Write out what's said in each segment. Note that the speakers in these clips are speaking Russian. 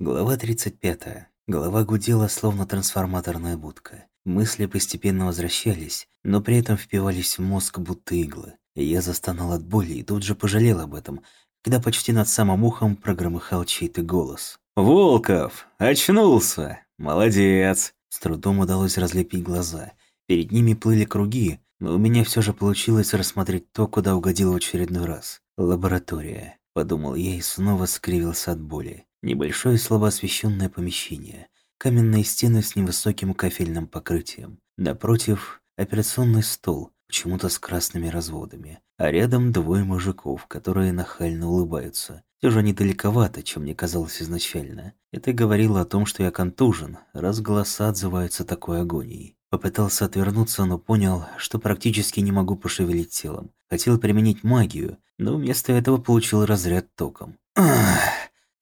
Глава 35. Голова гудела, словно трансформаторная будка. Мысли постепенно возвращались, но при этом впивались в мозг будто иглы. Я застонал от боли и тут же пожалел об этом, когда почти над самым ухом прогромыхал чей-то голос. «Волков! Очнулся! Молодец!» С трудом удалось разлепить глаза. Перед ними плыли круги, но у меня все же получилось рассмотреть то, куда угодил в очередной раз. «Лаборатория», — подумал я и снова скривился от боли. Небольшое слабо освещенное помещение. Каменные стены с невысоким кафельным покрытием. Напротив — операционный стол, почему-то с красными разводами. А рядом двое мужиков, которые нахально улыбаются. Все же недалековато, чем мне казалось изначально. Это говорило о том, что я контужен, раз голоса отзываются такой агонией. Попытался отвернуться, но понял, что практически не могу пошевелить телом. Хотел применить магию, но вместо этого получил разряд током. Ах!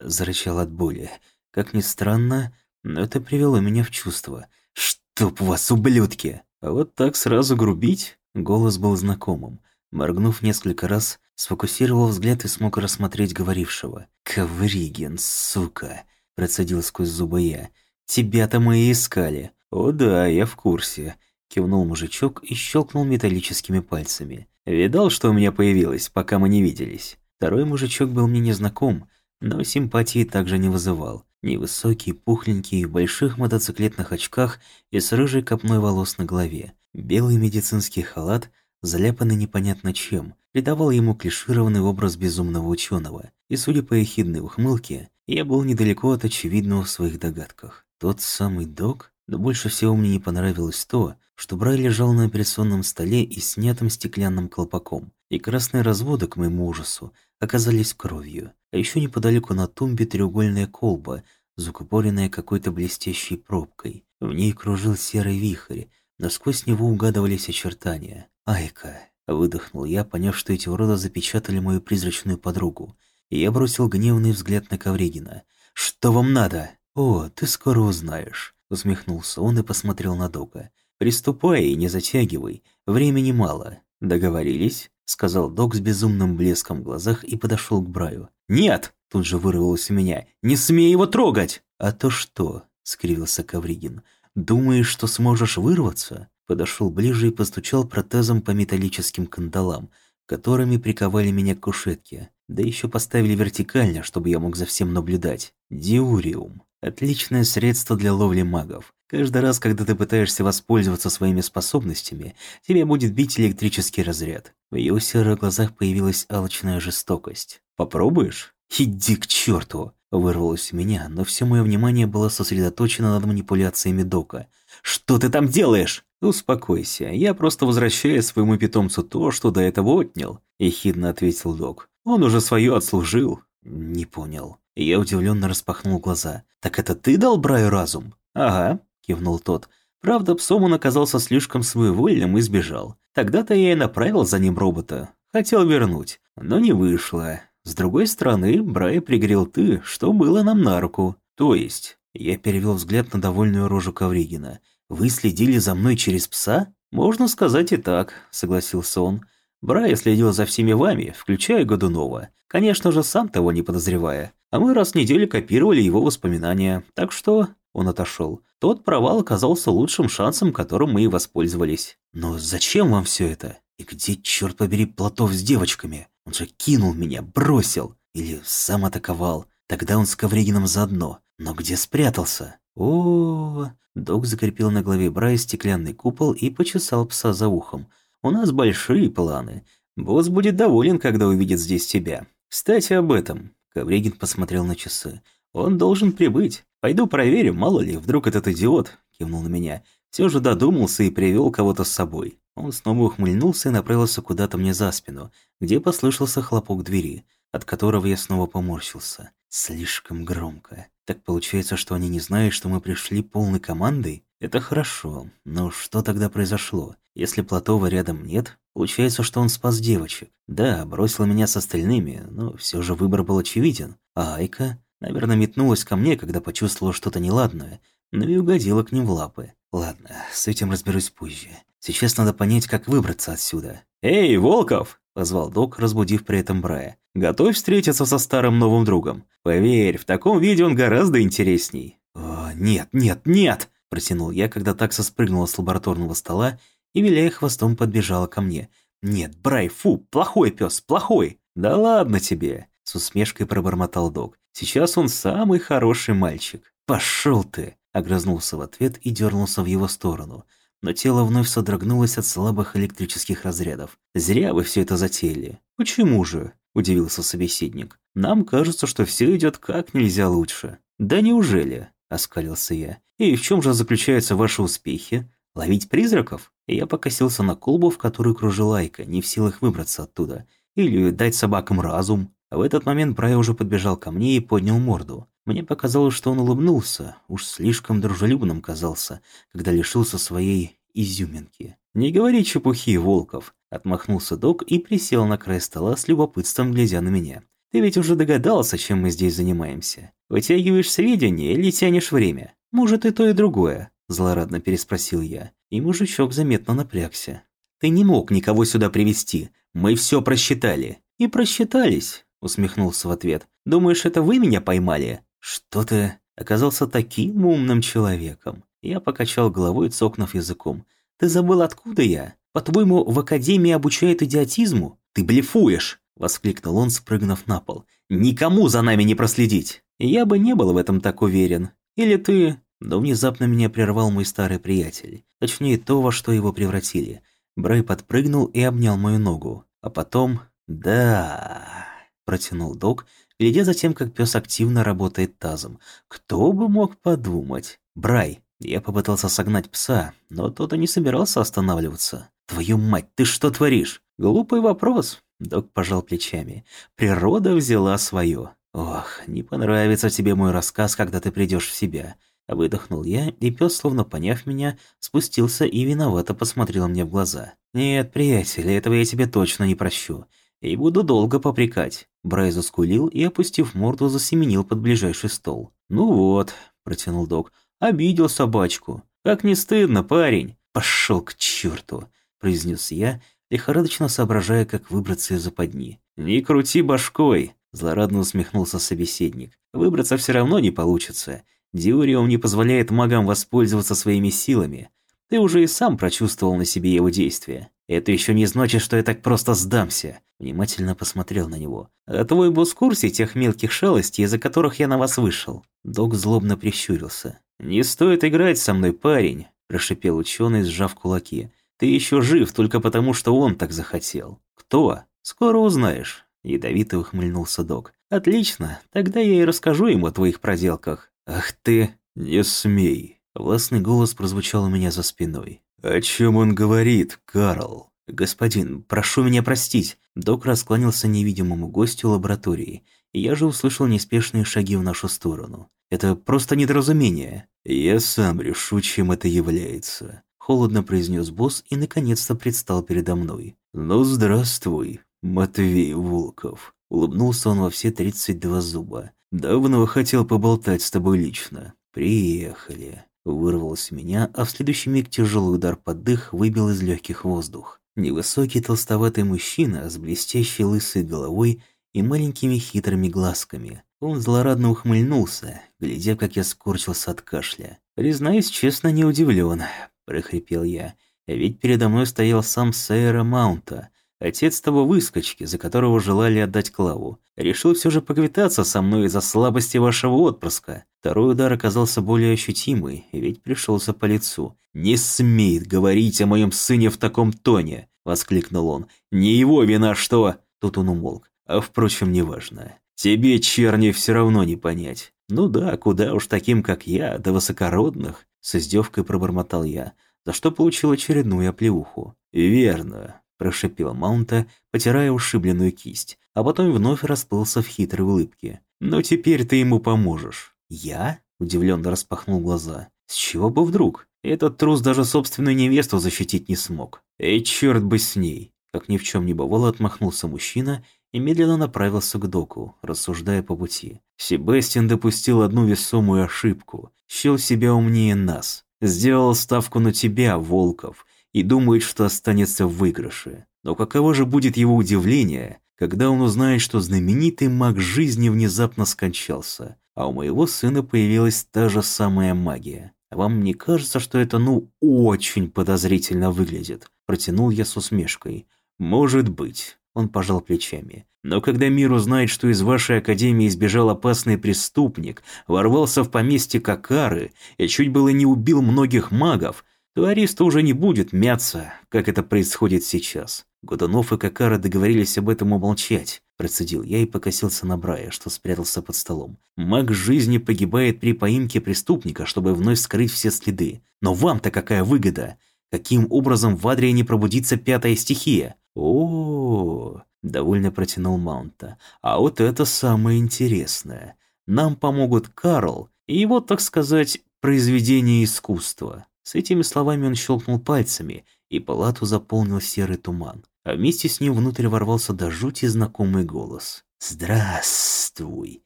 Зарычал от боли. Как ни странно, но это привело меня в чувство. «Чтоб вас, ублюдки!» А вот так сразу грубить? Голос был знакомым. Моргнув несколько раз, сфокусировал взгляд и смог рассмотреть говорившего. «Ковригин, сука!» – процедил сквозь зубы я. «Тебя-то мы и искали!» «О да, я в курсе!» – кивнул мужичок и щелкнул металлическими пальцами. «Видал, что у меня появилось, пока мы не виделись?» Второй мужичок был мне незнаком, но симпатии также не вызывал. Невысокий, пухленький, в больших мотоциклетных очках и с рыжей копной волос на голове. Белый медицинский халат, заляпанный непонятно чем, придавал ему клишированный образ безумного ученого. И судя по ехидной ухмылке, я был недалеко от очевидного в своих догадках. Тот самый док? Но больше всего мне не понравилось то, что Брай лежал на операционном столе и снятым стеклянным колпаком, и красные разводы, к моему ужасу, оказались кровью. А еще неподалеку на тумбе треугольная колба, закупоренная какой-то блестящей пробкой. В ней кружил серый вихрь, но сквозь него угадывались очертания. «Айка!» – выдохнул я, поняв, что эти уроды запечатали мою призрачную подругу. И я бросил гневный взгляд на Ковригина. «Что вам надо?» «О, ты скоро узнаешь», – усмехнулся он и посмотрел на Дога. «Приступай и не затягивай, времени мало. Договорились?» — сказал док с безумным блеском в глазах и подошел к Браю. «Нет!» — тут же вырвалось у меня. «Не смей его трогать!» «А то что?» — скривился Ковригин. «Думаешь, что сможешь вырваться?» Подошел ближе и постучал протезом по металлическим кандалам, которыми приковали меня к кушетке. Да еще поставили вертикально, чтобы я мог за всем наблюдать. Диуриум. Отличное средство для ловли магов. Каждый раз, когда ты пытаешься воспользоваться своими способностями, тебе будет бить электрический разряд. В его серых глазах появилась алчная жестокость. «Попробуешь?» «Иди к черту!» Вырвалось у меня, но все мое внимание было сосредоточено над манипуляциями Дока. «Что ты там делаешь?» «Успокойся, я просто возвращаю своему питомцу то, что до этого отнял», – ехидно ответил Док. «Он уже свое отслужил». «Не понял». Я удивленно распахнул глаза. «Так это ты дал Браю разум?» «Ага», – кивнул тот. «Правда, псом он оказался слишком своевольным и сбежал. Тогда-то я и направил за ним робота. Хотел вернуть, но не вышло. С другой стороны, Брай пригрел ты, что было нам на руку. То есть...» Я перевел взгляд на довольную рожу Ковригина. «Вы следили за мной через пса?» «Можно сказать и так», – согласился он. Брай следил за всеми вами, включая Годунова. Конечно же, сам того не подозревая. А мы раз в неделю копировали его воспоминания. Так что он отошел. Тот провал оказался лучшим шансом, которым мы и воспользовались. Но зачем вам все это? И где, черт побери, Платов с девочками? Он же кинул меня, бросил. Или сам атаковал. Тогда он с Ковригином заодно. Но где спрятался? О, -о, -о, Док закрепил на голове Брая стеклянный купол и почесал пса за ухом. У нас большие планы. Босс будет доволен, когда увидит здесь тебя. Кстати, об этом. Ковригин посмотрел на часы. Он должен прибыть. Пойду проверю, мало ли, вдруг этот идиот, кивнул на меня, все же додумался и привел кого-то с собой. Он снова ухмыльнулся и направился куда-то мне за спину, где послышался хлопок двери, от которого я снова поморщился. Слишком громко. Так получается, что они не знают, что мы пришли полной командой? Это хорошо, но что тогда произошло? Если Платова рядом нет, получается, что он спас девочек. Да, бросил меня с остальными, но все же выбор был очевиден. А Айка, наверное, метнулась ко мне, когда почувствовала что-то неладное, но и угодила к ним в лапы. Ладно, с этим разберусь позже. Сейчас надо понять, как выбраться отсюда. «Эй, Волков!» – позвал док, разбудив при этом Брая. «Готовь встретиться со старым новым другом. Поверь, в таком виде он гораздо интересней». «О, нет, нет, нет!» – протянул я, когда такса спрыгнула с лабораторного стола и, виляя хвостом, подбежала ко мне. «Нет, Брай, фу, плохой пес, плохой!» «Да ладно тебе!» – с усмешкой пробормотал док. «Сейчас он самый хороший мальчик». «Пошел ты!» – огрызнулся в ответ и дернулся в его сторону – но тело вновь содрогнулось от слабых электрических разрядов. «Зря вы все это затеяли». «Почему же?» – удивился собеседник. «Нам кажется, что все идет как нельзя лучше». «Да неужели?» – оскалился я. «И в чем же заключаются ваши успехи? Ловить призраков?» Я покосился на колбу, в которую кружила Айка, не в силах выбраться оттуда. Или дать собакам разум. А в этот момент Брай уже подбежал ко мне и поднял морду. Мне показалось, что он улыбнулся, уж слишком дружелюбным казался, когда лишился своей изюминки. «Не говори чепухи, Волков!» – отмахнулся док и присел на край стола с любопытством, глядя на меня. «Ты ведь уже догадался, чем мы здесь занимаемся. Вытягиваешь сведения или тянешь время? Может, и то, и другое?» – злорадно переспросил я, и мужичок заметно напрягся. «Ты не мог никого сюда привести. Мы все просчитали». «И просчитались», – усмехнулся в ответ. «Думаешь, это вы меня поймали?» «Что ты оказался таким умным человеком?» Я покачал головой, цокнув языком. «Ты забыл, откуда я? По-твоему, в академии обучают идиотизму? Ты блефуешь!» Воскликнул он, спрыгнув на пол. «Никому за нами не проследить!» Я бы не был в этом так уверен. Или ты... Но внезапно меня прервал мой старый приятель. Точнее, то, во что его превратили. Брай подпрыгнул и обнял мою ногу. А потом... «Да...» Протянул док, глядя за тем, как пес активно работает тазом. Кто бы мог подумать? Брай. Я попытался согнать пса, но тот и не собирался останавливаться. «Твою мать, ты что творишь?» «Глупый вопрос», — док пожал плечами. «Природа взяла свое. Ох, не понравится тебе мой рассказ, когда ты придешь в себя». Выдохнул я, и пес, словно поняв меня, спустился и виновато посмотрел мне в глаза. «Нет, приятель, этого я тебе точно не прощу. И буду долго попрекать. Брай заскулил и, опустив морду, засеменил под ближайший стол. «Ну вот», – протянул док, – «обидел собачку. Как не стыдно, парень!» «Пошел к черту!» – произнес я, лихорадочно соображая, как выбраться из западни. «Не крути башкой!» – злорадно усмехнулся собеседник. «Выбраться все равно не получится. Диуриум не позволяет магам воспользоваться своими силами. Ты уже и сам прочувствовал на себе его действия. Это еще не значит, что я так просто сдамся. Внимательно посмотрел на него. А твой босс в курсе тех мелких шалостей, из-за которых я на вас вышел? Док злобно прищурился. Не стоит играть со мной, парень, прошипел ученый, сжав кулаки. Ты еще жив только потому, что он так захотел. Кто? Скоро узнаешь. Ядовито ухмыльнулся док. «Отлично, тогда я и расскажу ему о твоих проделках». «Ах ты, не смей!» Властный голос прозвучал у меня за спиной. «О чем он говорит, Карл?» «Господин, прошу меня простить». Док раскланялся невидимому гостю лаборатории, я же услышал неспешные шаги в нашу сторону. «Это просто недоразумение». «Я сам решу, чем это является», — холодно произнес босс и наконец-то предстал передо мной. «Ну, здравствуй, Матвей Волков». Улыбнулся он во все тридцать два зуба. «Давно хотел поболтать с тобой лично. Приехали». Вырвалось у меня, а в следующий миг тяжелый удар под дых выбил из легких воздух. Невысокий толстоватый мужчина с блестящей лысой головой и маленькими хитрыми глазками. Он злорадно ухмыльнулся, глядя, как я скорчился от кашля. «Признаюсь, честно, не удивлен», — прохрипел я. «Ведь передо мной стоял сам Сейра Маунта, Отец того выскочки, за которого желали отдать Клаву, решил все же поквитаться со мной из-за слабости вашего отпрыска. Второй удар оказался более ощутимый, ведь пришелся по лицу. «Не смеет говорить о моем сыне в таком тоне!» — воскликнул он. «Не его вина, что...» Тут он умолк. «А впрочем, неважно. Тебе, черни, все равно не понять. Ну да, куда уж таким, как я, до высокородных?» С издевкой пробормотал я, за что получил очередную оплеуху. «Верно прошипел Маунта, потирая ушибленную кисть, а потом вновь расплылся в хитрой улыбке. «Но теперь ты ему поможешь». «Я?» – удивленно распахнул глаза. «С чего бы вдруг? Этот трус даже собственную невесту защитить не смог. Эй, черт бы с ней!» Как ни в чем не бывало, отмахнулся мужчина и медленно направился к доку, рассуждая по пути. Себастьян допустил одну весомую ошибку. Счел себя умнее нас. Сделал ставку на тебя, Волков, и думает, что останется в выигрыше. Но каково же будет его удивление, когда он узнает, что знаменитый маг жизни внезапно скончался, а у моего сына появилась та же самая магия. Вам не кажется, что это ну очень подозрительно выглядит? Протянул я с усмешкой. Может быть. Он пожал плечами. Но когда мир узнает, что из вашей академии избежал опасный преступник, ворвался в поместье Какары и чуть было не убил многих магов, то Ариста уже не будет мяться, как это происходит сейчас. Годунов и Какара договорились об этом умолчать. Процедил я и покосился на Брая, что спрятался под столом. Маг жизни погибает при поимке преступника, чтобы вновь скрыть все следы. Но вам-то какая выгода? Каким образом в Адрии не пробудится пятая стихия? -о, -о довольно протянул Маунта. А вот это самое интересное. Нам помогут Карл и его, так сказать, произведение искусства. С этими словами он щелкнул пальцами, и палату заполнил серый туман а вместе с ним внутрь ворвался до жути знакомый голос. «Здравствуй,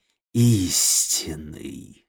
истинный!»